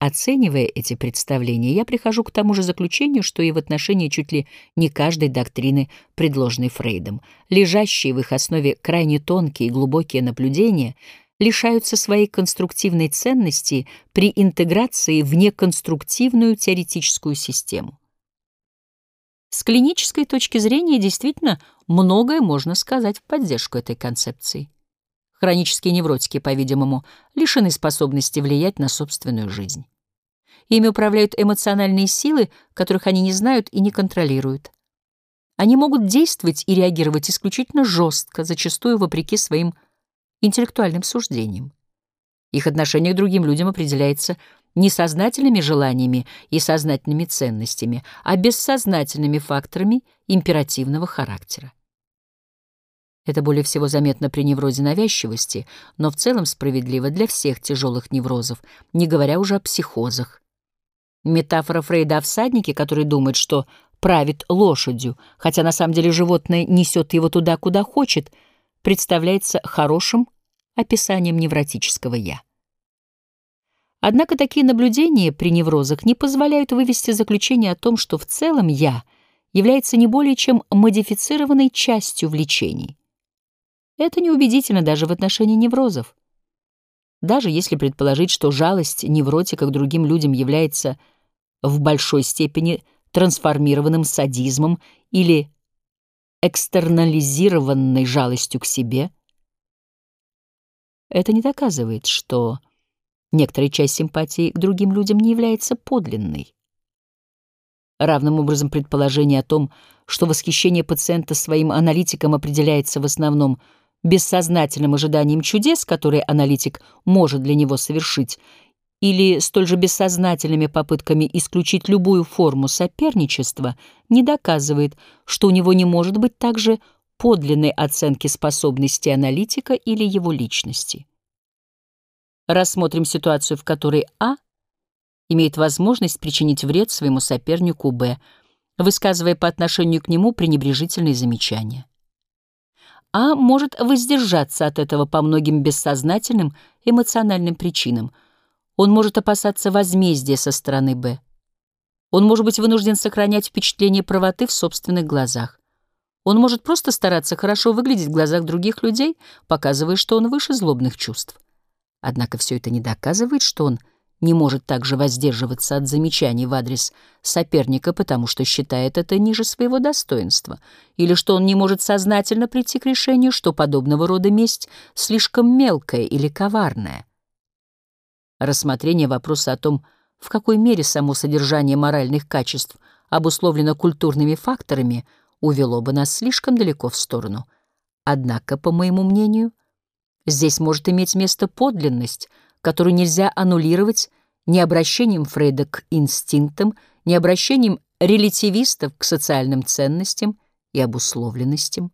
Оценивая эти представления, я прихожу к тому же заключению, что и в отношении чуть ли не каждой доктрины, предложенной Фрейдом. Лежащие в их основе крайне тонкие и глубокие наблюдения лишаются своей конструктивной ценности при интеграции в неконструктивную теоретическую систему. С клинической точки зрения действительно многое можно сказать в поддержку этой концепции. Хронические невротики, по-видимому, лишены способности влиять на собственную жизнь. Ими управляют эмоциональные силы, которых они не знают и не контролируют. Они могут действовать и реагировать исключительно жестко, зачастую вопреки своим интеллектуальным суждениям. Их отношение к другим людям определяется не сознательными желаниями и сознательными ценностями, а бессознательными факторами императивного характера. Это более всего заметно при неврозе навязчивости, но в целом справедливо для всех тяжелых неврозов, не говоря уже о психозах. Метафора Фрейда о всаднике, который думает, что правит лошадью, хотя на самом деле животное несет его туда, куда хочет, представляется хорошим описанием невротического «я». Однако такие наблюдения при неврозах не позволяют вывести заключение о том, что в целом «я» является не более чем модифицированной частью влечений. Это неубедительно даже в отношении неврозов. Даже если предположить, что жалость невротика к другим людям является в большой степени трансформированным садизмом или экстернализированной жалостью к себе, это не доказывает, что некоторая часть симпатии к другим людям не является подлинной. Равным образом предположение о том, что восхищение пациента своим аналитиком определяется в основном – бессознательным ожиданием чудес, которые аналитик может для него совершить, или столь же бессознательными попытками исключить любую форму соперничества, не доказывает, что у него не может быть также подлинной оценки способности аналитика или его личности. Рассмотрим ситуацию, в которой А имеет возможность причинить вред своему сопернику Б, высказывая по отношению к нему пренебрежительные замечания а может воздержаться от этого по многим бессознательным эмоциональным причинам. Он может опасаться возмездия со стороны Б. Он может быть вынужден сохранять впечатление правоты в собственных глазах. Он может просто стараться хорошо выглядеть в глазах других людей, показывая, что он выше злобных чувств. Однако все это не доказывает, что он не может также воздерживаться от замечаний в адрес соперника, потому что считает это ниже своего достоинства, или что он не может сознательно прийти к решению, что подобного рода месть слишком мелкая или коварная. Рассмотрение вопроса о том, в какой мере само содержание моральных качеств обусловлено культурными факторами, увело бы нас слишком далеко в сторону. Однако, по моему мнению, здесь может иметь место подлинность — которую нельзя аннулировать ни обращением Фрейда к инстинктам, ни обращением релятивистов к социальным ценностям и обусловленностям.